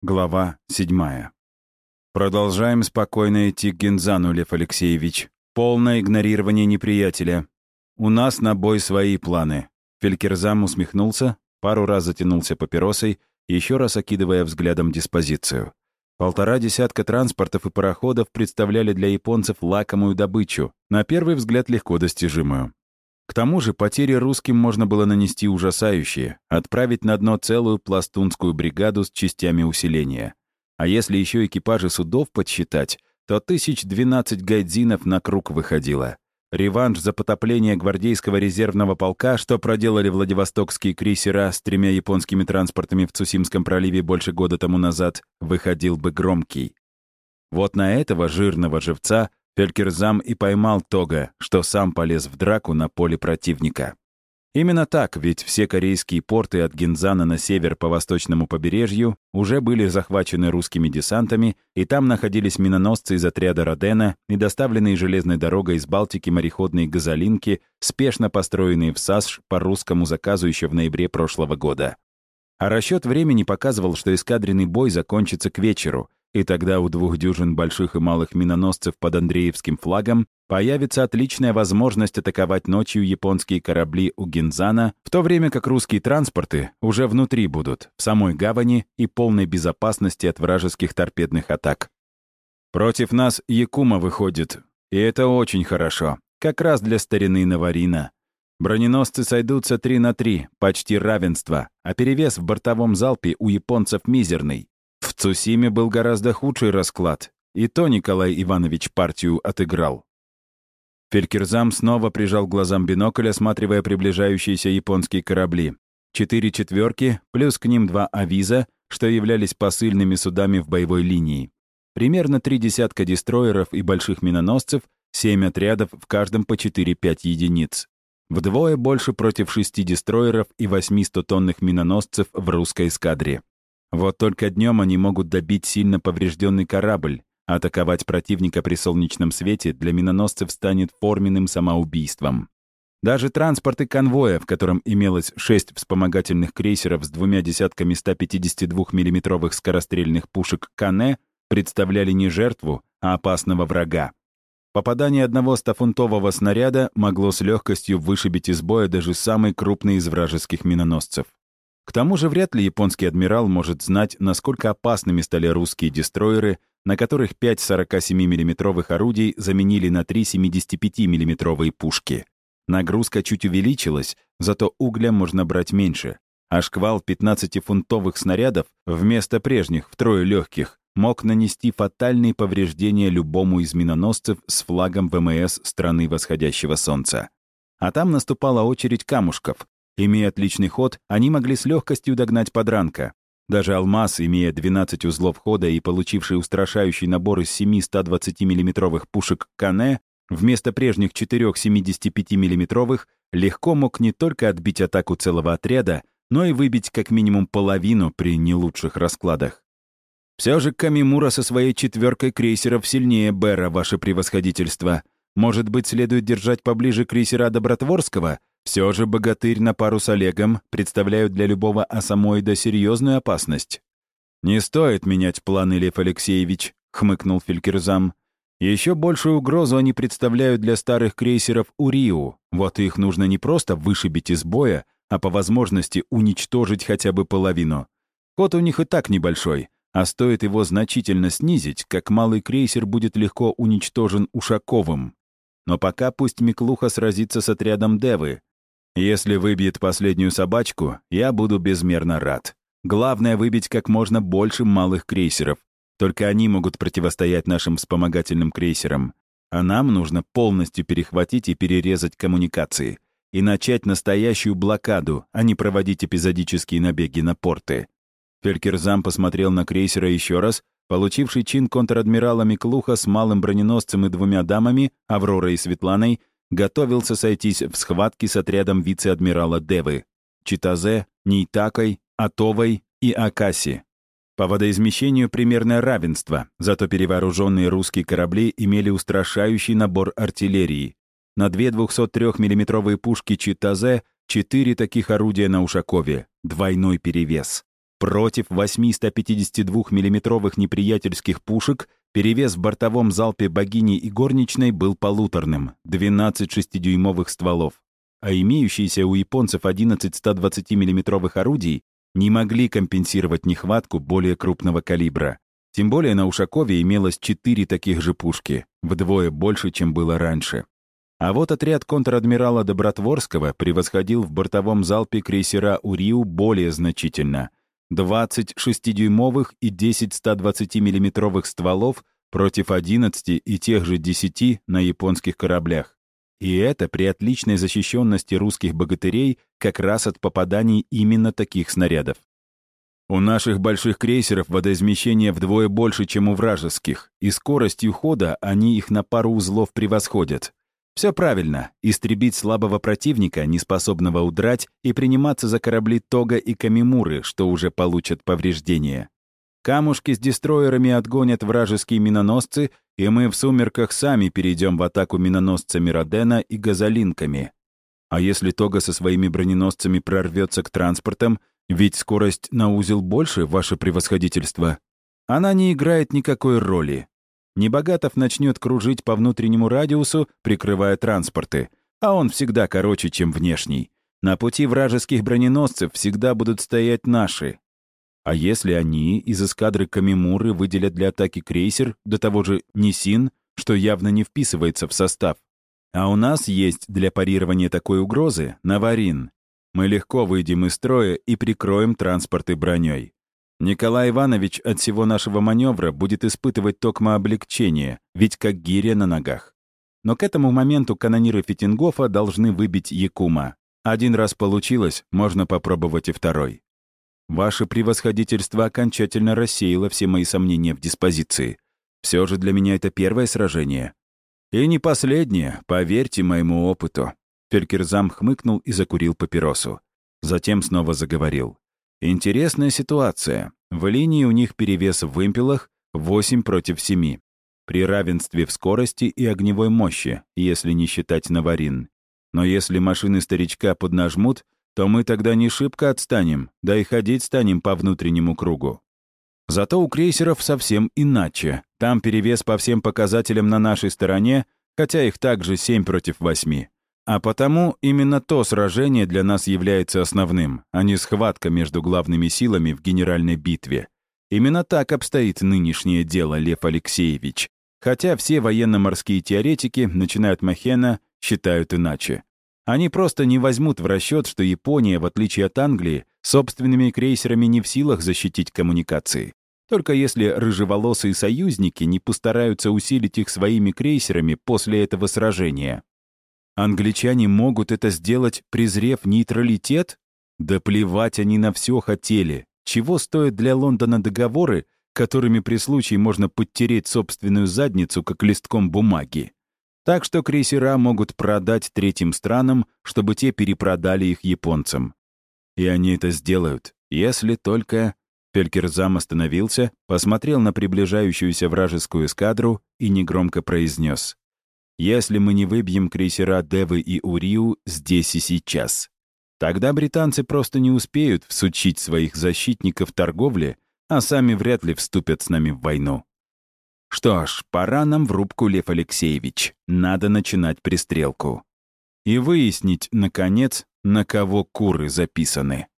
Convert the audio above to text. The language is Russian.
Глава 7. Продолжаем спокойно идти к Гензану, Лев Алексеевич. Полное игнорирование неприятеля. У нас на бой свои планы. Фелькерзам усмехнулся, пару раз затянулся папиросой, еще раз окидывая взглядом диспозицию. Полтора десятка транспортов и пароходов представляли для японцев лакомую добычу, на первый взгляд легко достижимую. К тому же потери русским можно было нанести ужасающие, отправить на дно целую пластунскую бригаду с частями усиления. А если еще экипажи судов подсчитать, то тысяч двенадцать гайдзинов на круг выходило. Реванш за потопление гвардейского резервного полка, что проделали Владивостокские крейсера с тремя японскими транспортами в Цусимском проливе больше года тому назад, выходил бы громкий. Вот на этого жирного живца Фелькерзам и поймал Тога, что сам полез в драку на поле противника. Именно так, ведь все корейские порты от Гинзана на север по восточному побережью уже были захвачены русскими десантами, и там находились миноносцы из отряда Родена и доставленные железной дорогой из Балтики мореходные газолинки, спешно построенные в САСШ по русскому заказу еще в ноябре прошлого года. А расчет времени показывал, что эскадренный бой закончится к вечеру, и тогда у двух дюжин больших и малых миноносцев под Андреевским флагом появится отличная возможность атаковать ночью японские корабли у Гинзана, в то время как русские транспорты уже внутри будут, в самой гавани и полной безопасности от вражеских торпедных атак. Против нас Якума выходит, и это очень хорошо, как раз для старины Наварина. Броненосцы сойдутся 3 на 3, почти равенство, а перевес в бортовом залпе у японцев мизерный. Цусиме был гораздо худший расклад, и то Николай Иванович партию отыграл. Фелькерзам снова прижал глазам бинокль, осматривая приближающиеся японские корабли. Четыре четверки, плюс к ним два авиза, что являлись посыльными судами в боевой линии. Примерно три десятка дестроеров и больших миноносцев, семь отрядов, в каждом по 4-5 единиц. Вдвое больше против шести дестроеров и восьми стотонных миноносцев в русской эскадре. Вот только днем они могут добить сильно поврежденный корабль, атаковать противника при солнечном свете для миноносцев станет форменным самоубийством. Даже транспорты конвоя, в котором имелось шесть вспомогательных крейсеров с двумя десятками 152 миллиметровых скорострельных пушек «Кане», представляли не жертву, а опасного врага. Попадание одного стофунтового снаряда могло с легкостью вышибить из боя даже самый крупный из вражеских миноносцев. К тому же вряд ли японский адмирал может знать, насколько опасными стали русские дестройеры, на которых 5 47 миллиметровых орудий заменили на 3 75 миллиметровые пушки. Нагрузка чуть увеличилась, зато угля можно брать меньше, а шквал 15-фунтовых снарядов вместо прежних, втрое легких, мог нанести фатальные повреждения любому из миноносцев с флагом ВМС страны восходящего солнца. А там наступала очередь камушков, Имея отличный ход, они могли с легкостью догнать подранка. Даже «Алмаз», имея 12 узлов хода и получивший устрашающий набор из 7 120 миллиметровых пушек «Кане», вместо прежних 4 75 миллиметровых легко мог не только отбить атаку целого отряда, но и выбить как минимум половину при не лучших раскладах. Все же Камимура со своей четверкой крейсеров сильнее Бера, ваше превосходительство. Может быть, следует держать поближе крейсера Добротворского, все же богатырь на пару с Олегом представляют для любого асамоида серьезную опасность. «Не стоит менять планы, Лев Алексеевич», — хмыкнул Фелькерзам. «Еще большую угрозу они представляют для старых крейсеров Уриу. Вот их нужно не просто вышибить из боя, а по возможности уничтожить хотя бы половину. Ход у них и так небольшой, а стоит его значительно снизить, как малый крейсер будет легко уничтожен Ушаковым. Но пока пусть Миклуха сразится с отрядом Девы, если выбьет последнюю собачку, я буду безмерно рад. Главное — выбить как можно больше малых крейсеров. Только они могут противостоять нашим вспомогательным крейсерам. А нам нужно полностью перехватить и перерезать коммуникации. И начать настоящую блокаду, а не проводить эпизодические набеги на порты. Фелькерзам посмотрел на крейсера еще раз, получивший чин контр-адмирала Миклуха с малым броненосцем и двумя дамами, Авророй и Светланой, готовился сойтись в схватке с отрядом вице-адмирала Девы, Читазе, Нейтакой, Атовой и Акаси. По водоизмещению примерное равенство, зато перевооруженные русские корабли имели устрашающий набор артиллерии. На две 203 миллиметровые пушки Читазе четыре таких орудия на Ушакове, двойной перевес. Против 8 152 миллиметровых неприятельских пушек перевес в бортовом залпе богини и горничной был полуторным — 12 шестидюймовых стволов. А имеющиеся у японцев 11 120 миллиметровых орудий не могли компенсировать нехватку более крупного калибра. Тем более на Ушакове имелось четыре таких же пушки, вдвое больше, чем было раньше. А вот отряд контр-адмирала Добротворского превосходил в бортовом залпе крейсера «Уриу» более значительно. 20 6-дюймовых и 10 120 миллиметровых стволов против 11 и тех же 10 на японских кораблях. И это при отличной защищенности русских богатырей как раз от попаданий именно таких снарядов. У наших больших крейсеров водоизмещение вдвое больше, чем у вражеских, и скоростью хода они их на пару узлов превосходят. Все правильно. Истребить слабого противника, неспособного удрать, и приниматься за корабли Тога и Камимуры, что уже получат повреждения. Камушки с дестроерами отгонят вражеские миноносцы, и мы в сумерках сами перейдем в атаку миноносцами Родена и газолинками. А если Тога со своими броненосцами прорвется к транспортам, ведь скорость на узел больше, ваше превосходительство, она не играет никакой роли. Небогатов начнет кружить по внутреннему радиусу, прикрывая транспорты, а он всегда короче, чем внешний. На пути вражеских броненосцев всегда будут стоять наши, а если они из эскадры Камимуры выделят для атаки крейсер, до того же Нисин, что явно не вписывается в состав? А у нас есть для парирования такой угрозы Наварин. Мы легко выйдем из строя и прикроем транспорты броней. Николай Иванович от всего нашего маневра будет испытывать токмо облегчение, ведь как гиря на ногах. Но к этому моменту канониры Фитингофа должны выбить Якума. Один раз получилось, можно попробовать и второй. Ваше превосходительство окончательно рассеяло все мои сомнения в диспозиции. Все же для меня это первое сражение. И не последнее, поверьте моему опыту. Фелькерзам хмыкнул и закурил папиросу. Затем снова заговорил. Интересная ситуация. В линии у них перевес в вымпелах 8 против 7. При равенстве в скорости и огневой мощи, если не считать наварин. Но если машины старичка поднажмут, то мы тогда не шибко отстанем, да и ходить станем по внутреннему кругу. Зато у крейсеров совсем иначе. Там перевес по всем показателям на нашей стороне, хотя их также 7 против 8. А потому именно то сражение для нас является основным, а не схватка между главными силами в генеральной битве. Именно так обстоит нынешнее дело, Лев Алексеевич. Хотя все военно-морские теоретики, начиная от Махена, считают иначе. Они просто не возьмут в расчет, что Япония, в отличие от Англии, собственными крейсерами не в силах защитить коммуникации. Только если рыжеволосые союзники не постараются усилить их своими крейсерами после этого сражения. Англичане могут это сделать, презрев нейтралитет? Да плевать они на все хотели. Чего стоят для Лондона договоры, которыми при случае можно подтереть собственную задницу, как листком бумаги? Так что крейсера могут продать третьим странам, чтобы те перепродали их японцам. И они это сделают, если только... Фелькерзам остановился, посмотрел на приближающуюся вражескую эскадру и негромко произнес. «Если мы не выбьем крейсера Девы и Уриу здесь и сейчас, тогда британцы просто не успеют всучить своих защитников торговле, а сами вряд ли вступят с нами в войну. Что ж, пора нам в рубку, Лев Алексеевич. Надо начинать пристрелку. И выяснить, наконец, на кого куры записаны.